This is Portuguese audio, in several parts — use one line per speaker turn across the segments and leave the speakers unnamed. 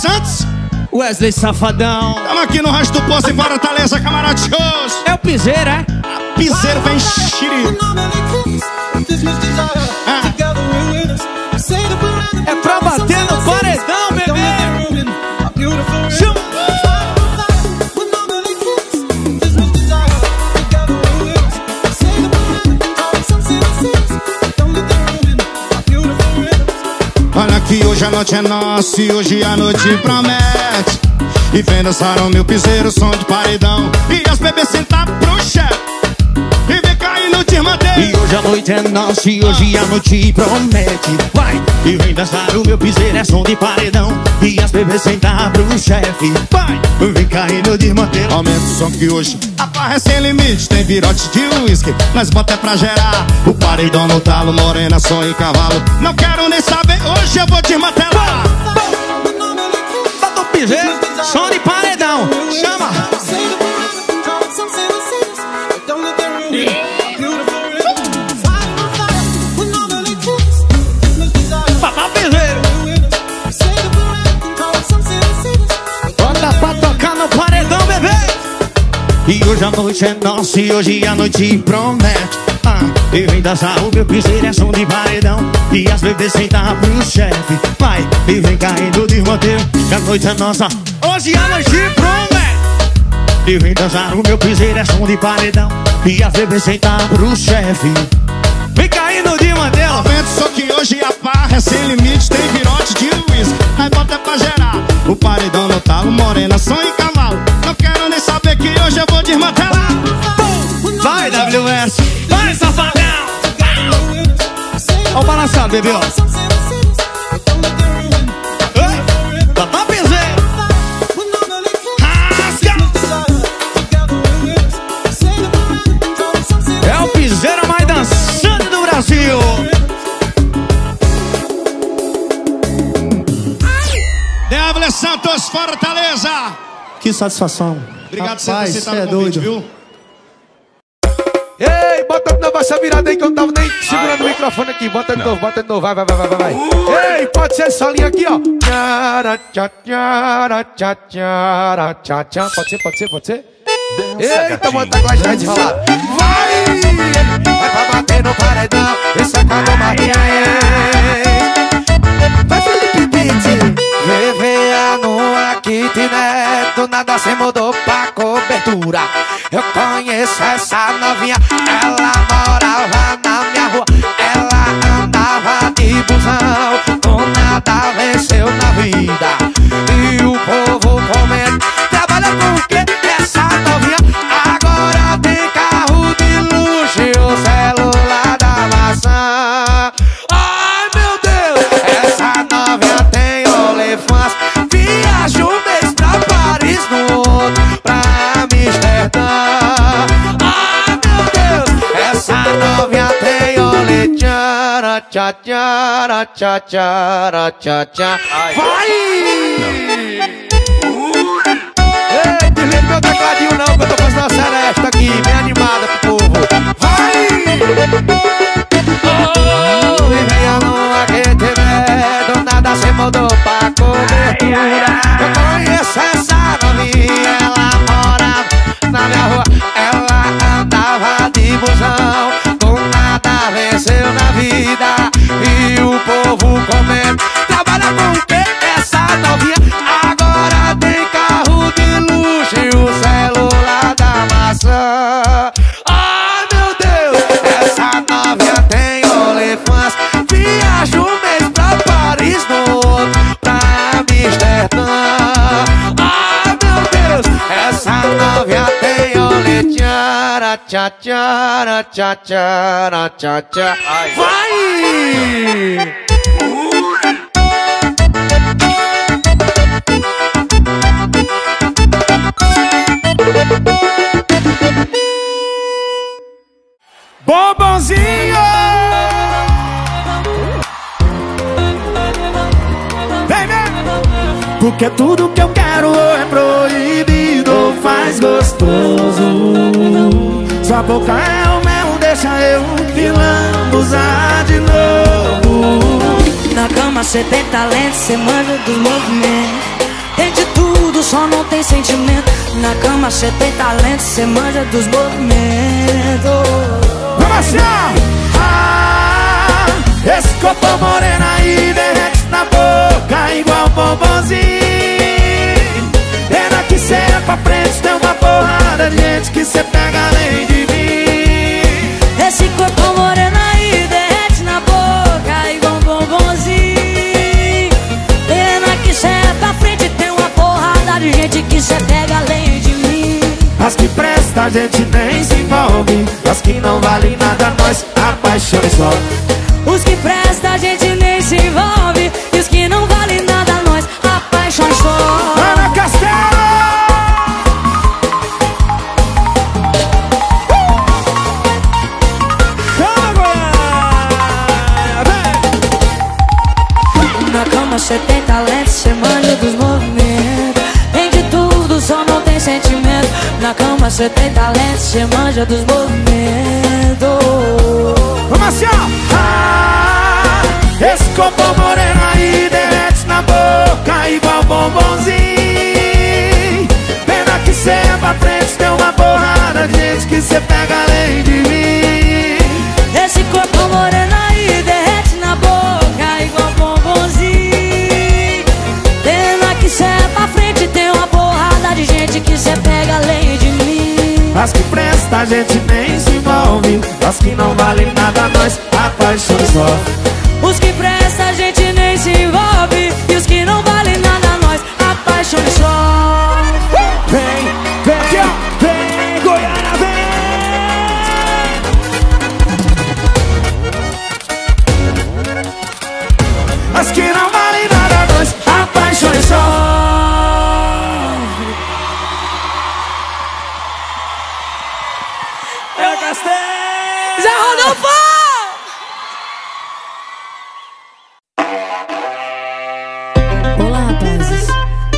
Santos.
Wesley Safadão.
Tamo aqui no do Poço, em Fortaleza, camarada shows.
É o piseira, é?
Piseiro vem xiri. Ah. A noite é nossa e hoje a noite promete. E vem dançar o meu piseiro, som de paredão. E as bebês sentar pro chefe.
Noite é nossa e hoje a noite promete Vai! E vem dançar o meu piseiro, é som de paredão E as bebês sentar pro chefe Vai! Vem caindo de manteiro
Aumenta o som que hoje a barra é sem limite. Tem virote de uísque, nós bota é pra gerar. O paredão no talo, morena, só em cavalo. Não quero nem saber, hoje eu vou te martelar.
Bota o piseiro, som de paredão E hoje a noite é nossa e hoje a noite promete. Ah, E vem dançar o meu piseiro, é som de paredão. E as bebês sentar pro chefe. Vai, e vem caindo de roteiro Que a noite é nossa, hoje a noite promete. E vem dançar o meu piseiro, é som de paredão. E as bebês sentar pro chefe. Vem caindo de mantelo
Aumenta o som que hoje a barra é sem limite. Tem virote de uísque, aí bota pra gerar. O paredão no talo, morena, som em desmantelar.
Vai, WS Vai, safadão. Ó o balançado, bebê, ó piseiro Rasga. É o piseiro mais dançante do Brasil.
Débora Santos, Fortaleza.
Que satisfação
Obrigado por você aceitado
é
o convite,
doido.
viu?
Ei, bota de novo essa virada aí que eu não tava nem segurando o microfone aqui. Bota de novo, bota de novo. Vai, vai, vai, vai, vai, vai. Ei, pode ser essa linha aqui, ó. Tchara, tchá, tchara, tchá, tchara, tchá, tchá. Pode ser, pode ser, pode ser? Eita, bota a glória de rolar. Vai! Vai pra bater no paredão. Esse é quando Maria Vai, Do nada se mudou pra cobertura. Eu conheço essa novinha. Ela morava na Tchá, tchara, tchá, tchara, tchá, tchá. Vai! Vida. Tchara, tchá, tchara, tchá, tchara, tchá, tchá. Vai!
Bombonzinho! Vem, vem! Porque tudo que eu quero é proibido faz gostoso Sua boca é o mel, deixa eu te lambuzar de novo.
Na cama cê tem talento, cê manja dos movimentos. Tem de tudo, só não tem sentimento. Na cama cê tem talento, cê manja dos movimentos.
Vamos assim, Ah, esse copo moreno aí derrete na boca igual bombonzinho As que presta a gente nem se envolve. As que não valem nada nós apaixona só.
Os que presta a gente nem se envolve Na cama cê tem talento, cê manja dos movimentos.
Vamos assim, ó! Ah, esse copo moreno aí derrete na boca igual bombonzinho. Pena que cê é pra frente, tem uma porrada de gente que cê pega além de mim.
Esse corpo moreno aí derrete na boca igual bombonzinho. Pena que cê é pra frente, tem uma porrada de gente que cê pega além de mim
As que presta a gente nem se envolve. As que não valem nada nós apaixona só.
Os que presta a gente nem se envolve. E os que não valem nada nós apaixona só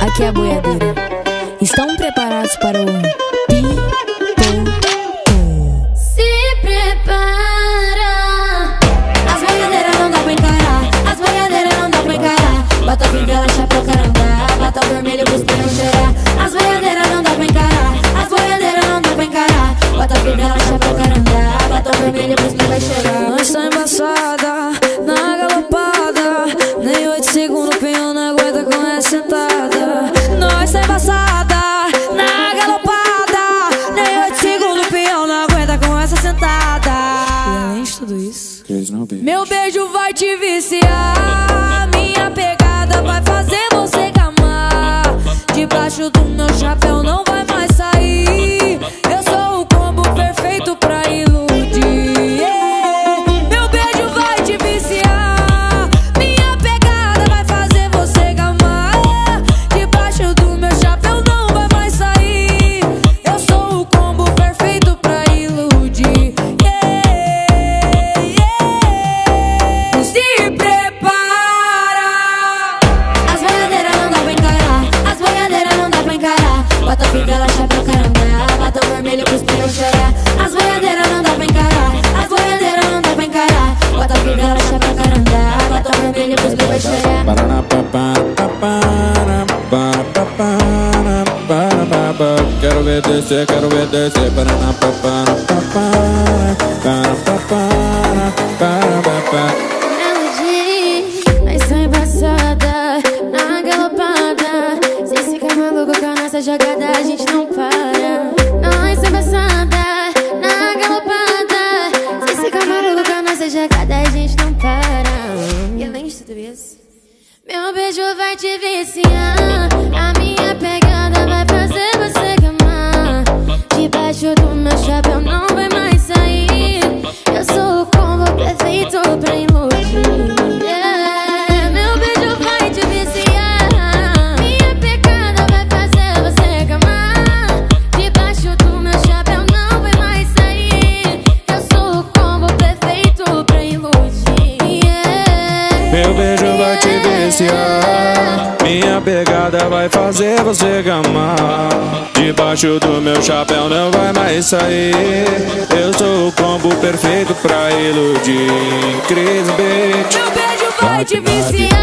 Aqui é a boiadeira. Estão preparados para o pipoco?
Se prepara.
As boiadeiras não dá pra encarar. As boiadeiras não dá pra encarar. Bota fivela, chapéu, carandá Bota vermelho pneus cheirar. As boiadeiras além de tudo isso meu beijo vai te viciar. Minha pegada vai fazer você gamar. Debaixo do meu chapéu não vai Bota fivela, carandá. Bota o vermelho pros pneus chorar. As boiadeiras não dá pra encarar. As boiadeiras não dá pra encarar. Bota fivela, carandá. Bota o vermelho pros pneus chorar.
Quero ver descer, quero ver descer Paraná, papara, papara,
Meu beijo vai te viciar. A minha pegada vai fazer você gamar. Debaixo do meu chapéu não vai mais sair. Eu sou o combo perfeito pra iludir.
Você gamar Debaixo do meu chapéu não vai mais sair. Eu sou o combo perfeito pra iludir. Cris Beat
Meu beijo vai te viciar.